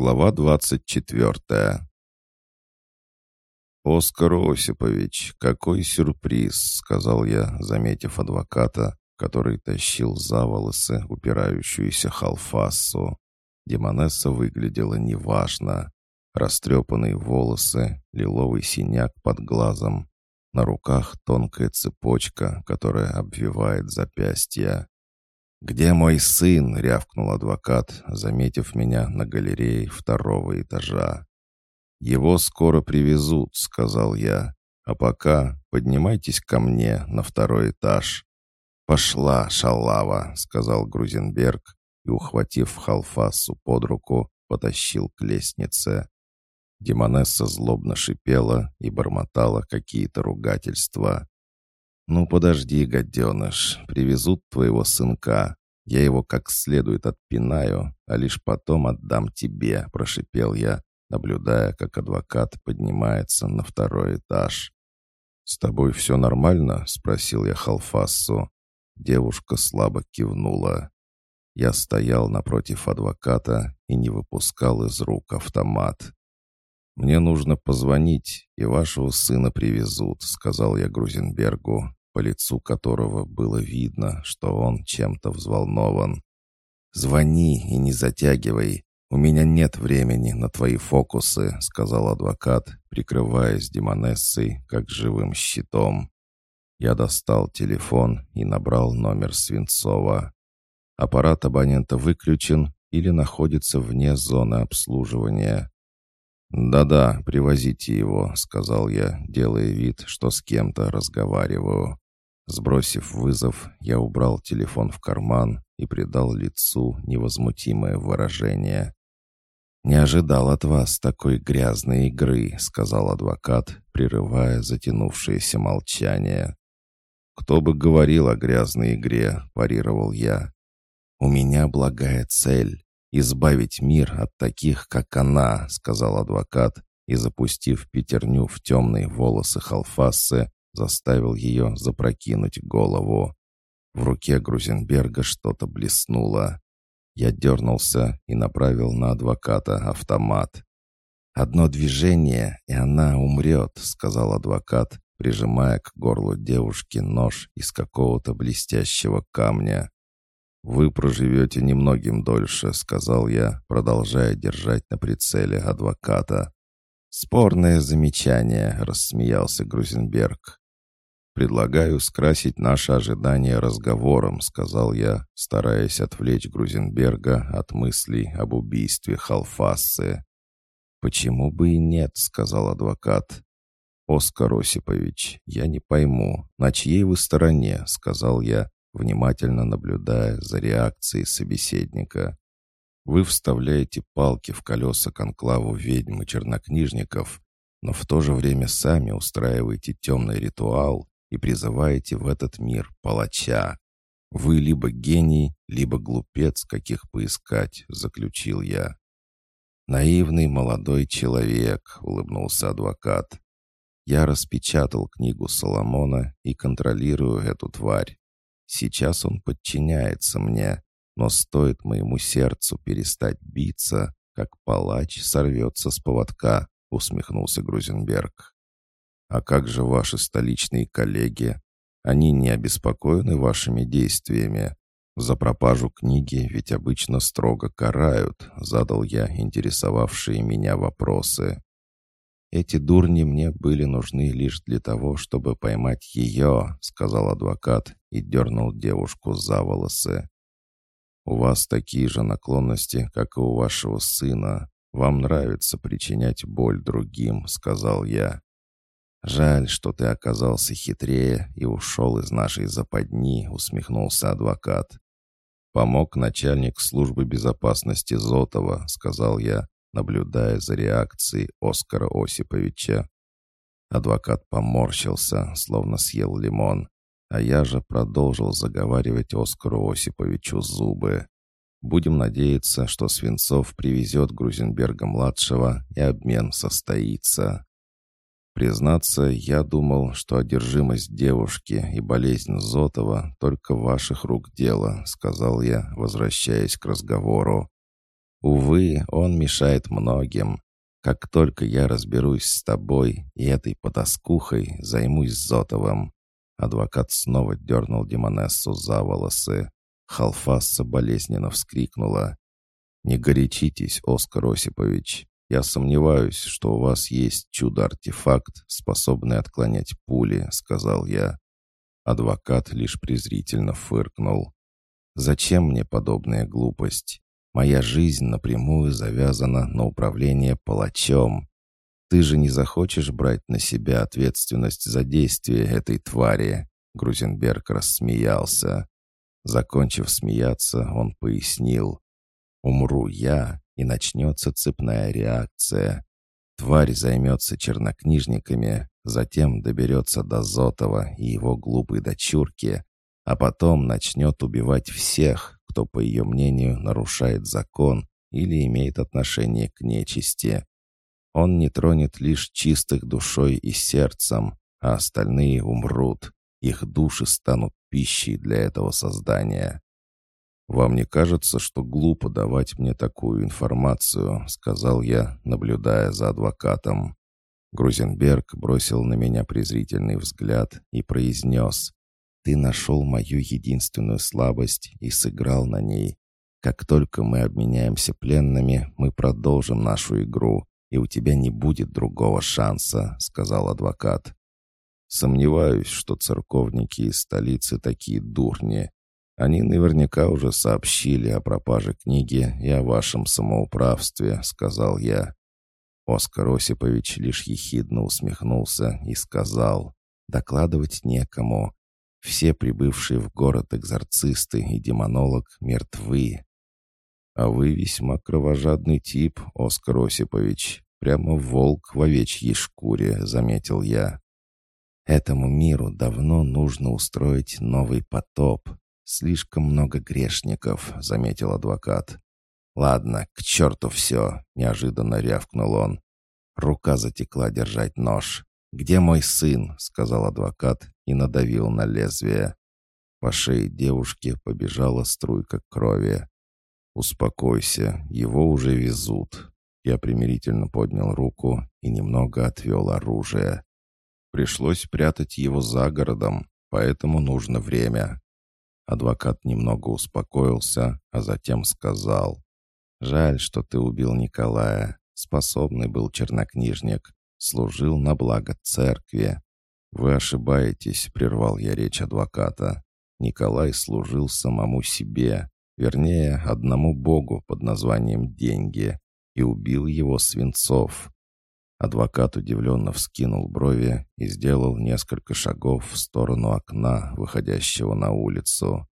Глава двадцать четвертая. «Оскар Осипович, какой сюрприз!» — сказал я, заметив адвоката, который тащил за волосы упирающуюся халфассу. Демонесса выглядела неважно. Растрепанные волосы, лиловый синяк под глазом. На руках тонкая цепочка, которая обвивает запястья. «Где мой сын?» — рявкнул адвокат, заметив меня на галерее второго этажа. «Его скоро привезут», — сказал я. «А пока поднимайтесь ко мне на второй этаж». «Пошла, шалава», — сказал Грузенберг и, ухватив Халфасу под руку, потащил к лестнице. Демонесса злобно шипела и бормотала какие-то ругательства. «Ну подожди, гаденыш, привезут твоего сынка. Я его как следует отпинаю, а лишь потом отдам тебе», — прошипел я, наблюдая, как адвокат поднимается на второй этаж. «С тобой все нормально?» — спросил я Халфассу. Девушка слабо кивнула. Я стоял напротив адвоката и не выпускал из рук автомат. «Мне нужно позвонить, и вашего сына привезут», — сказал я Грузенбергу, по лицу которого было видно, что он чем-то взволнован. «Звони и не затягивай. У меня нет времени на твои фокусы», — сказал адвокат, прикрываясь демонессой, как живым щитом. Я достал телефон и набрал номер Свинцова. Аппарат абонента выключен или находится вне зоны обслуживания. «Да-да, привозите его», — сказал я, делая вид, что с кем-то разговариваю. Сбросив вызов, я убрал телефон в карман и придал лицу невозмутимое выражение. «Не ожидал от вас такой грязной игры», — сказал адвокат, прерывая затянувшееся молчание. «Кто бы говорил о грязной игре», — парировал я. «У меня благая цель — избавить мир от таких, как она», — сказал адвокат, и, запустив пятерню в темные волосы Халфасы, заставил ее запрокинуть голову. В руке Грузенберга что-то блеснуло. Я дернулся и направил на адвоката автомат. «Одно движение, и она умрет», — сказал адвокат, прижимая к горлу девушки нож из какого-то блестящего камня. «Вы проживете немногим дольше», — сказал я, продолжая держать на прицеле адвоката. «Спорное замечание», — рассмеялся Грузенберг. «Предлагаю скрасить наше ожидание разговором», — сказал я, стараясь отвлечь Грузенберга от мыслей об убийстве Халфассы. «Почему бы и нет?» — сказал адвокат. «Оскар Осипович, я не пойму, на чьей вы стороне?» — сказал я, внимательно наблюдая за реакцией собеседника. Вы вставляете палки в колеса конклаву ведьм и чернокнижников, но в то же время сами устраиваете темный ритуал и призываете в этот мир палача. Вы либо гений, либо глупец, каких поискать, заключил я. Наивный молодой человек, улыбнулся адвокат. Я распечатал книгу Соломона и контролирую эту тварь. Сейчас он подчиняется мне, но стоит моему сердцу перестать биться, как палач сорвется с поводка», — усмехнулся Грузенберг. «А как же ваши столичные коллеги? Они не обеспокоены вашими действиями. За пропажу книги ведь обычно строго карают», — задал я интересовавшие меня вопросы. «Эти дурни мне были нужны лишь для того, чтобы поймать ее», — сказал адвокат и дернул девушку за волосы. У вас такие же наклонности, как и у вашего сына. Вам нравится причинять боль другим», — сказал я. «Жаль, что ты оказался хитрее и ушел из нашей западни», — усмехнулся адвокат. «Помог начальник службы безопасности Зотова», — сказал я, наблюдая за реакцией Оскара Осиповича. Адвокат поморщился, словно съел лимон. А я же продолжил заговаривать Оскару Осиповичу зубы. Будем надеяться, что Свинцов привезет Грузенберга-младшего, и обмен состоится. Признаться, я думал, что одержимость девушки и болезнь Зотова только ваших рук дело, сказал я, возвращаясь к разговору. Увы, он мешает многим. Как только я разберусь с тобой и этой потаскухой, займусь Зотовым». Адвокат снова дернул Демонессу за волосы. Халфасса болезненно вскрикнула. «Не горячитесь, Оскар Осипович. Я сомневаюсь, что у вас есть чудо-артефакт, способный отклонять пули», — сказал я. Адвокат лишь презрительно фыркнул. «Зачем мне подобная глупость? Моя жизнь напрямую завязана на управление палачом. Ты же не захочешь брать на себя ответственность за действия этой твари?» Грузенберг рассмеялся. Закончив смеяться, он пояснил. «Умру я, и начнется цепная реакция. Тварь займется чернокнижниками, затем доберется до Зотова и его глупой дочурки, а потом начнет убивать всех, кто, по ее мнению, нарушает закон или имеет отношение к нечисти. Он не тронет лишь чистых душой и сердцем, а остальные умрут. Их души станут пищей для этого создания. «Вам не кажется, что глупо давать мне такую информацию?» — сказал я, наблюдая за адвокатом. Грузенберг бросил на меня презрительный взгляд и произнес. Ты нашел мою единственную слабость и сыграл на ней. Как только мы обменяемся пленными, мы продолжим нашу игру, и у тебя не будет другого шанса», — сказал адвокат. «Сомневаюсь, что церковники из столицы такие дурни. Они наверняка уже сообщили о пропаже книги и о вашем самоуправстве», — сказал я. Оскар Осипович лишь ехидно усмехнулся и сказал, «Докладывать некому. Все прибывшие в город экзорцисты и демонолог мертвы. А вы весьма кровожадный тип, Оскар Осипович. Прямо волк в овечьей шкуре, заметил я. Этому миру давно нужно устроить новый потоп. Слишком много грешников, заметил адвокат. «Ладно, к черту все!» — неожиданно рявкнул он. Рука затекла держать нож. «Где мой сын?» — сказал адвокат и надавил на лезвие. По шее девушки побежала струйка крови. «Успокойся, его уже везут». Я примирительно поднял руку и немного отвел оружие. Пришлось прятать его за городом, поэтому нужно время. Адвокат немного успокоился, а затем сказал. «Жаль, что ты убил Николая. Способный был чернокнижник служил на благо церкви. «Вы ошибаетесь», — прервал я речь адвоката. Николай служил самому себе, вернее, одному богу под названием «деньги», и убил его Свинцов. Адвокат удивленно вскинул брови и сделал несколько шагов в сторону окна, выходящего на улицу.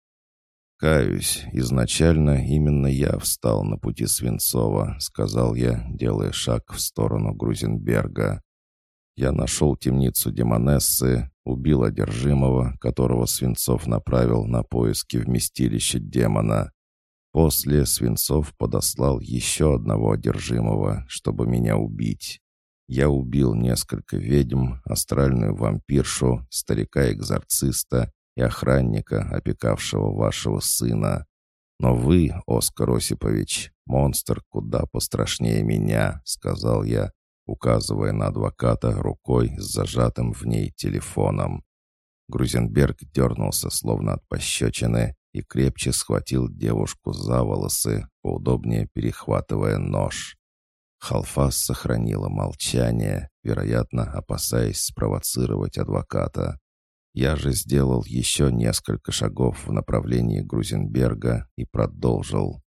«Каюсь, изначально именно я встал на пути Свинцова», — сказал я, делая шаг в сторону Грузенберга. «Я нашел темницу Демонессы, убил одержимого, которого Свинцов направил на поиски вместилища демона. После Свинцов подослал еще одного одержимого, чтобы меня убить. Я убил несколько ведьм, астральную вампиршу, старика-экзорциста и охранника, опекавшего вашего сына. Но вы, Оскар Осипович, монстр куда пострашнее меня», — сказал я, указывая на адвоката рукой с зажатым в ней телефоном. Грузенберг дернулся, словно от пощечины, и крепче схватил девушку за волосы, поудобнее перехватывая нож. Халфас сохранила молчание, вероятно, опасаясь спровоцировать адвоката. Я же сделал еще несколько шагов в направлении Грузенберга и продолжил.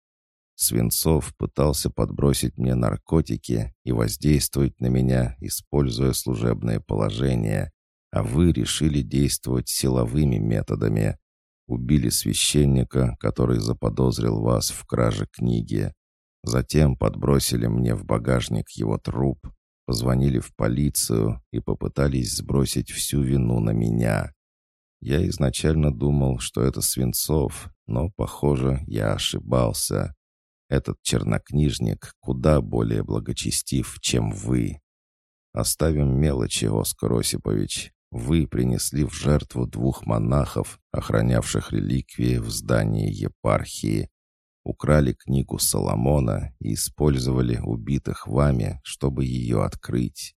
Свинцов пытался подбросить мне наркотики и воздействовать на меня, используя служебное положение, а вы решили действовать силовыми методами. Убили священника, который заподозрил вас в краже книги. Затем подбросили мне в багажник его труп, позвонили в полицию и попытались сбросить всю вину на меня. Я изначально думал, что это Свинцов, но, похоже, я ошибался. Этот чернокнижник куда более благочестив, чем вы. Оставим мелочи, Оскар Осипович. Вы принесли в жертву двух монахов, охранявших реликвии в здании епархии. Украли книгу Соломона и использовали убитых вами, чтобы ее открыть.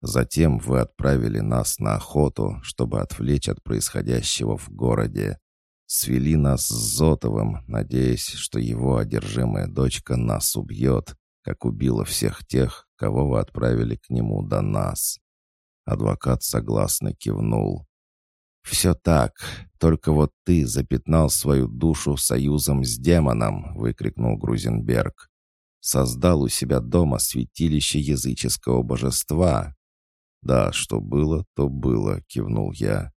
Затем вы отправили нас на охоту, чтобы отвлечь от происходящего в городе. Свели нас с Зотовым, надеясь, что его одержимая дочка нас убьет, как убила всех тех, кого вы отправили к нему до нас. Адвокат согласно кивнул. «Все так, только вот ты запятнал свою душу союзом с демоном», — выкрикнул Грузенберг. «Создал у себя дома святилище языческого божества». «Да, что было, то было», — кивнул я.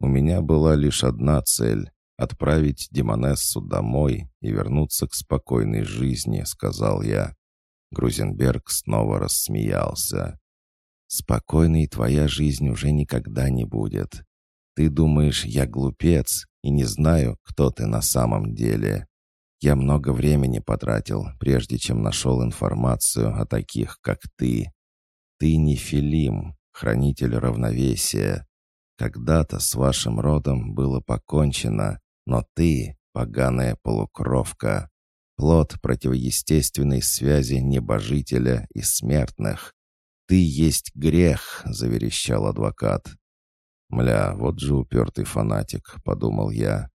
«У меня была лишь одна цель — отправить Демонессу домой и вернуться к спокойной жизни», — сказал я. Грузенберг снова рассмеялся. «Спокойной твоя жизнь уже никогда не будет. Ты думаешь, я глупец и не знаю, кто ты на самом деле. Я много времени потратил, прежде чем нашел информацию о таких, как ты. Ты не Филим, хранитель равновесия. Когда-то с вашим родом было покончено, но ты — поганая полукровка, плод противоестественной связи небожителя и смертных. «Ты есть грех», — заверещал адвокат. «Мля, вот же упертый фанатик», — подумал я.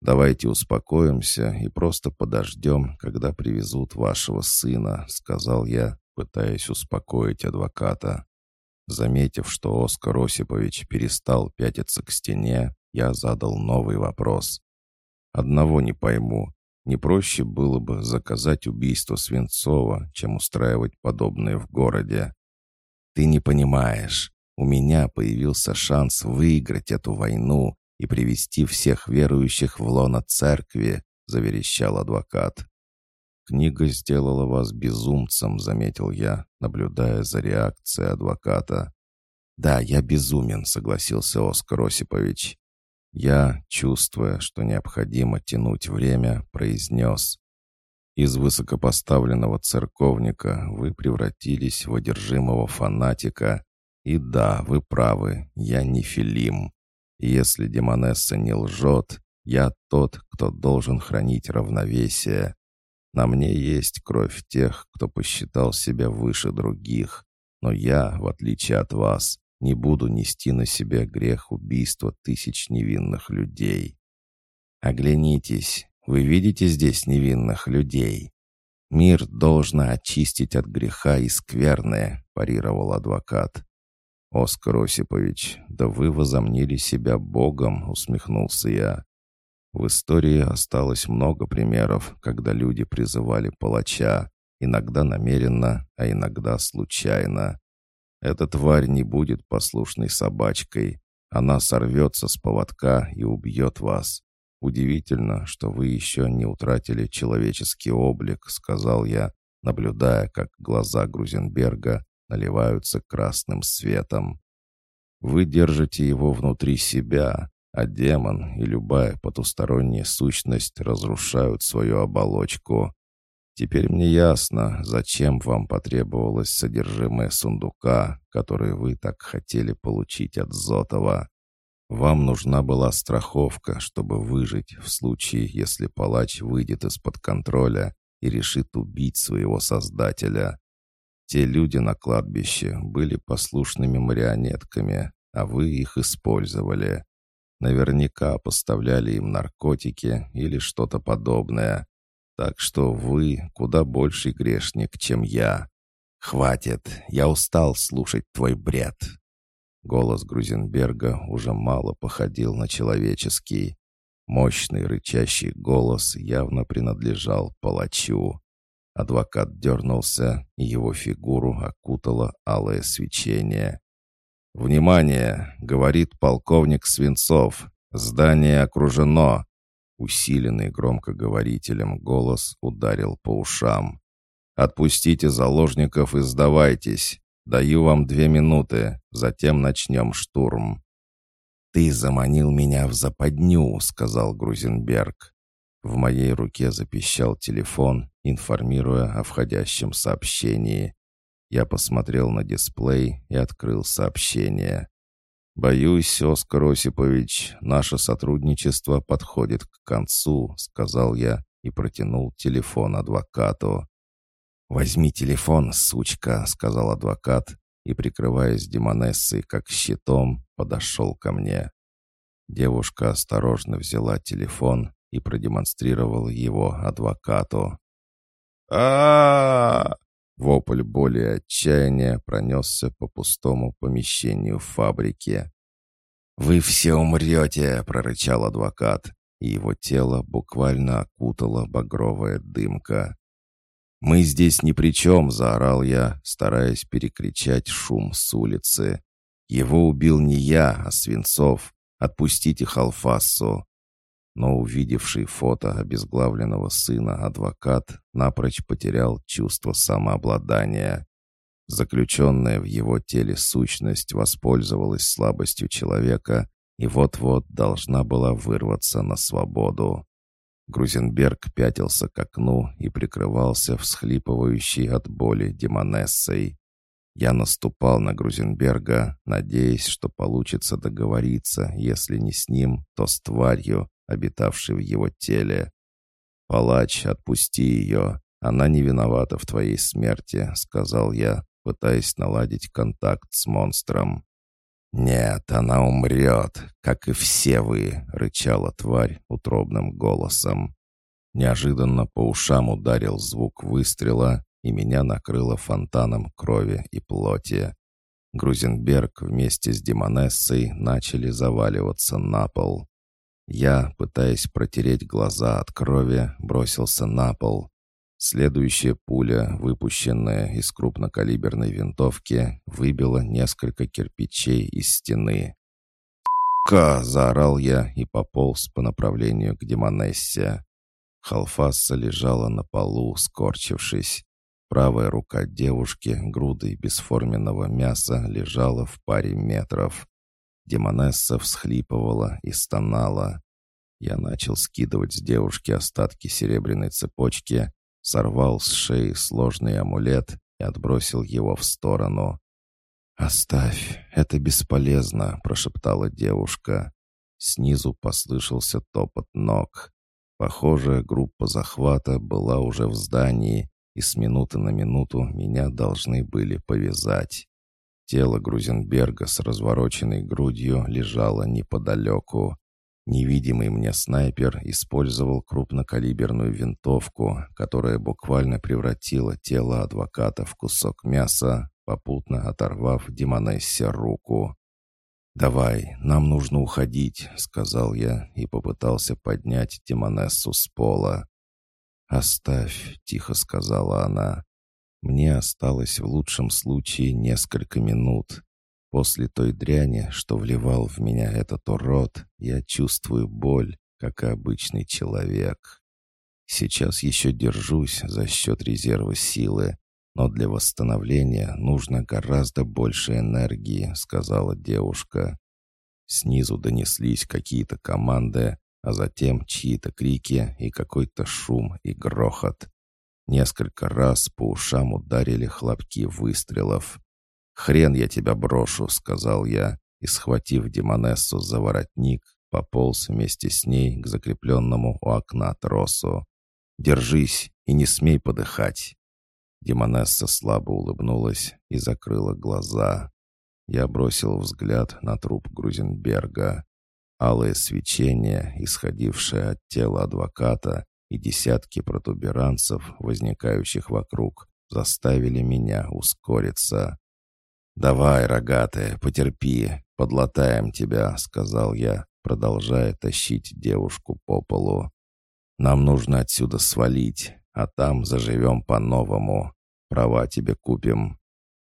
«Давайте успокоимся и просто подождем, когда привезут вашего сына», — сказал я, пытаясь успокоить адвоката. Заметив, что Оскар Осипович перестал пятиться к стене, я задал новый вопрос. «Одного не пойму. Не проще было бы заказать убийство Свинцова, чем устраивать подобное в городе?» «Ты не понимаешь. У меня появился шанс выиграть эту войну и привести всех верующих в лоно церкви», — заверещал адвокат. «Книга сделала вас безумцем», — заметил я, наблюдая за реакцией адвоката. «Да, я безумен», — согласился Оскар Осипович. Я, чувствуя, что необходимо тянуть время, произнес. «Из высокопоставленного церковника вы превратились в одержимого фанатика, и да, вы правы, я не Филим. если Демонесса не лжет, я тот, кто должен хранить равновесие. На мне есть кровь тех, кто посчитал себя выше других. Но я, в отличие от вас, не буду нести на себе грех убийства тысяч невинных людей. Оглянитесь, вы видите здесь невинных людей? Мир должно очистить от греха и скверное, парировал адвокат. «Оскар Осипович, да вы возомнили себя Богом», — усмехнулся я. В истории осталось много примеров, когда люди призывали палача, иногда намеренно, а иногда случайно. Эта тварь не будет послушной собачкой. Она сорвется с поводка и убьет вас. Удивительно, что вы еще не утратили человеческий облик, сказал я, наблюдая, как глаза Грузенберга наливаются красным светом. Вы держите его внутри себя, а демон и любая потусторонняя сущность разрушают свою оболочку. Теперь мне ясно, зачем вам потребовалось содержимое сундука, который вы так хотели получить от Зотова. Вам нужна была страховка, чтобы выжить в случае, если палач выйдет из-под контроля и решит убить своего создателя. Те люди на кладбище были послушными марионетками, а вы их использовали. Наверняка поставляли им наркотики или что-то подобное. Так что вы куда больший грешник, чем я. Хватит, я устал слушать твой бред. Голос Грузенберга уже мало походил на человеческий. Мощный рычащий голос явно принадлежал палачу. Адвокат дернулся, и его фигуру окутало алое свечение. «Внимание!» — говорит полковник Свинцов. «Здание окружено!» Усиленный громкоговорителем голос ударил по ушам. «Отпустите заложников и сдавайтесь. Даю вам две минуты, затем начнем штурм». «Ты заманил меня в западню», — сказал Грузенберг. В моей руке запищал телефон, информируя о входящем сообщении. Я посмотрел на дисплей и открыл сообщение. «Боюсь, Оскар Осипович, наше сотрудничество подходит к концу», — сказал я, и протянул телефон адвокату. «Возьми телефон, сучка», — сказал адвокат, и, прикрываясь демонессой как щитом, подошел ко мне. Девушка осторожно взяла телефон и продемонстрировала его адвокату. а Вопль боли и отчаяния пронесся по пустому помещению фабрики. «Вы все умрете!» — прорычал адвокат, и его тело буквально окутала багровая дымка. «Мы здесь ни при чем!» — заорал я, стараясь перекричать шум с улицы. «Его убил не я, а Свинцов. Отпустите Халфассу!» Но увидевший фото обезглавленного сына адвокат напрочь потерял чувство самообладания. Заключенная в его теле сущность воспользовалась слабостью человека и вот-вот должна была вырваться на свободу. Грузенберг пятился к окну и прикрывался всхлипывающей от боли демонессой. Я наступал на Грузенберга, надеясь, что получится договориться, если не с ним, то с тварью, обитавшей в его теле. «Палач, отпусти ее, она не виновата в твоей смерти», — сказал я, пытаясь наладить контакт с монстром. «Нет, она умрет, как и все вы», — рычала тварь утробным голосом. Неожиданно по ушам ударил звук выстрела, и меня накрыло фонтаном крови и плоти. Грузенберг вместе с Демонессой начали заваливаться на пол. Я, пытаясь протереть глаза от крови, бросился на пол, Следующая пуля, выпущенная из крупнокалиберной винтовки, выбила несколько кирпичей из стены. «Ка!» — заорал я и пополз по направлению к Демонессе. Халфасса лежала на полу, скорчившись. Правая рука девушки, грудой бесформенного мяса, лежала в паре метров. Демонесса всхлипывала и стонала. Я начал скидывать с девушки остатки серебряной цепочки, сорвал с шеи сложный амулет и отбросил его в сторону. «Оставь, это бесполезно», — прошептала девушка. Снизу послышался топот ног. Похоже, группа захвата была уже в здании, и с минуты на минуту меня должны были повязать. Тело Грузенберга с развороченной грудью лежало неподалеку. Невидимый мне снайпер использовал крупнокалиберную винтовку, которая буквально превратила тело адвоката в кусок мяса, попутно оторвав Демонессе руку. «Давай, нам нужно уходить», — сказал я и попытался поднять Демонессу с пола. «Оставь», — тихо сказала она. «Мне осталось в лучшем случае несколько минут. После той дряни, что вливал в меня этот урод, я чувствую боль, как и обычный человек. Сейчас еще держусь за счет резерва силы, но для восстановления нужно гораздо больше энергии», — сказала девушка. Снизу донеслись какие-то команды, а затем чьи-то крики и какой-то шум и грохот. Несколько раз по ушам ударили хлопки выстрелов. «Хрен я тебя брошу», — сказал я, и, схватив Демонессу за воротник, пополз вместе с ней к закрепленному у окна тросу. «Держись и не смей подыхать». Демонесса слабо улыбнулась и закрыла глаза. Я бросил взгляд на труп Грузенберга. Алое свечение, исходившее от тела адвоката, и десятки протуберанцев, возникающих вокруг, заставили меня ускориться. «Давай, рогатая, потерпи, подлатаем тебя», — сказал я, продолжая тащить девушку по полу. «Нам нужно отсюда свалить, а там заживем по-новому. Права тебе купим».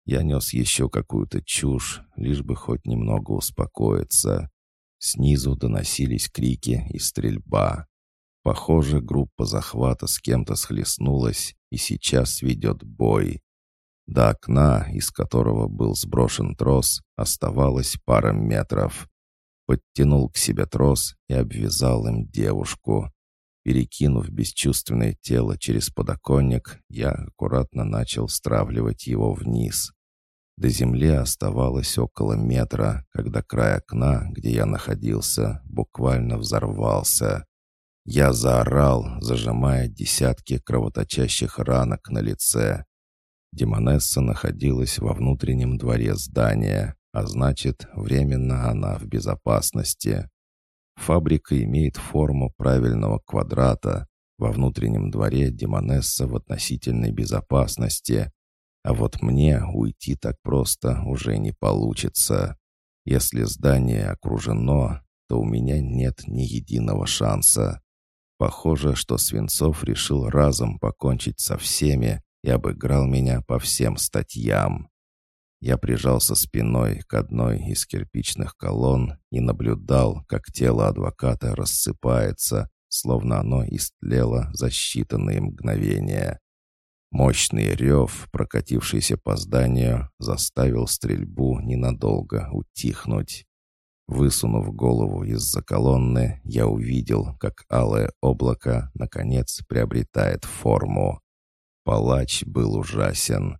Я нес еще какую-то чушь, лишь бы хоть немного успокоиться. Снизу доносились крики и стрельба. Похоже, группа захвата с кем-то схлестнулась и сейчас ведет бой. До окна, из которого был сброшен трос, оставалось пара метров. Подтянул к себе трос и обвязал им девушку. Перекинув бесчувственное тело через подоконник, я аккуратно начал стравливать его вниз. До земли оставалось около метра, когда край окна, где я находился, буквально взорвался. Я заорал, зажимая десятки кровоточащих ранок на лице. Демонесса находилась во внутреннем дворе здания, а значит, временно она в безопасности. Фабрика имеет форму правильного квадрата. Во внутреннем дворе Демонесса в относительной безопасности. А вот мне уйти так просто уже не получится. Если здание окружено, то у меня нет ни единого шанса. Похоже, что Свинцов решил разом покончить со всеми и обыграл меня по всем статьям. Я прижался спиной к одной из кирпичных колонн и наблюдал, как тело адвоката рассыпается, словно оно истлело за считанные мгновения. Мощный рев, прокатившийся по зданию, заставил стрельбу ненадолго утихнуть. Высунув голову из-за колонны, я увидел, как алое облако, наконец, приобретает форму. Палач был ужасен.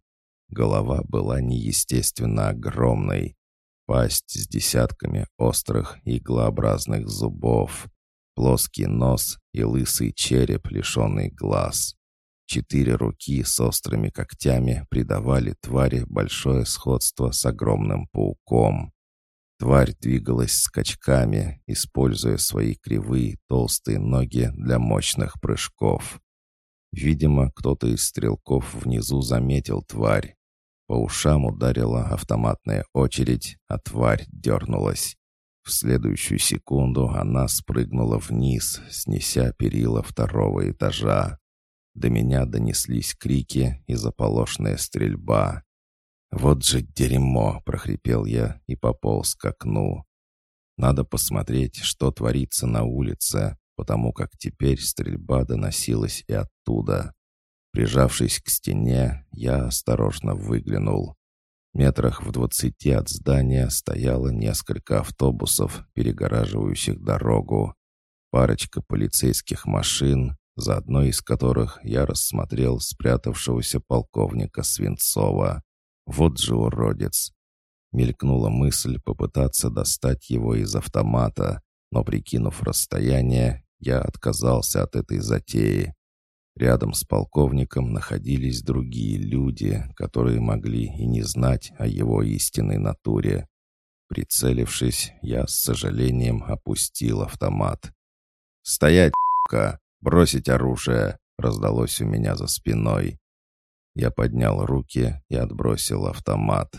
Голова была неестественно огромной. Пасть с десятками острых иглообразных зубов. Плоский нос и лысый череп, лишенный глаз. Четыре руки с острыми когтями придавали твари большое сходство с огромным пауком. Тварь двигалась скачками, используя свои кривые толстые ноги для мощных прыжков. Видимо, кто-то из стрелков внизу заметил тварь. По ушам ударила автоматная очередь, а тварь дернулась. В следующую секунду она спрыгнула вниз, снеся перила второго этажа. До меня донеслись крики и заполошная стрельба. «Вот же дерьмо!» — прохрипел я и пополз к окну. «Надо посмотреть, что творится на улице потому как теперь стрельба доносилась и оттуда. Прижавшись к стене, я осторожно выглянул. Метрах в двадцати от здания стояло несколько автобусов, перегораживающих дорогу. Парочка полицейских машин, за одной из которых я рассмотрел спрятавшегося полковника Свинцова. Вот же уродец! Мелькнула мысль попытаться достать его из автомата, но, прикинув расстояние, я отказался от этой затеи. Рядом с полковником находились другие люди, которые могли и не знать о его истинной натуре. Прицелившись, я с сожалением опустил автомат. «Стоять, ка! Бросить оружие!» — раздалось у меня за спиной. Я поднял руки и отбросил автомат.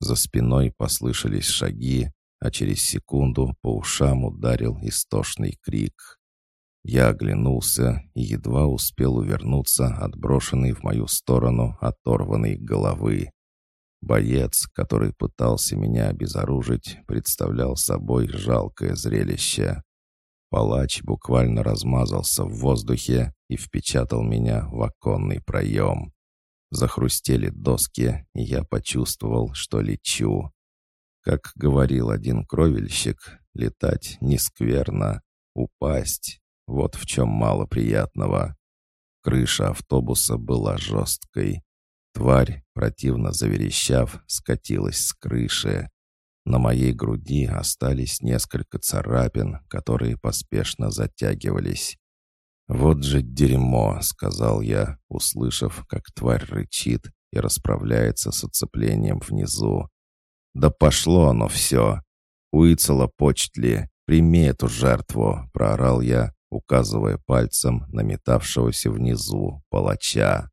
За спиной послышались шаги, а через секунду по ушам ударил истошный крик. Я оглянулся и едва успел увернуться от брошенной в мою сторону оторванной головы. Боец, который пытался меня обезоружить, представлял собой жалкое зрелище. Палач буквально размазался в воздухе и впечатал меня в оконный проем. Захрустели доски, и я почувствовал, что лечу. Как говорил один кровельщик, летать не скверно, упасть вот в чем мало приятного. Крыша автобуса была жесткой. Тварь, противно заверещав, скатилась с крыши. На моей груди остались несколько царапин, которые поспешно затягивались. «Вот же дерьмо!» — сказал я, услышав, как тварь рычит и расправляется с оцеплением внизу. «Да пошло оно все! Уицела почтли, прими эту жертву!» — проорал я, указывая пальцем на метавшегося внизу палача.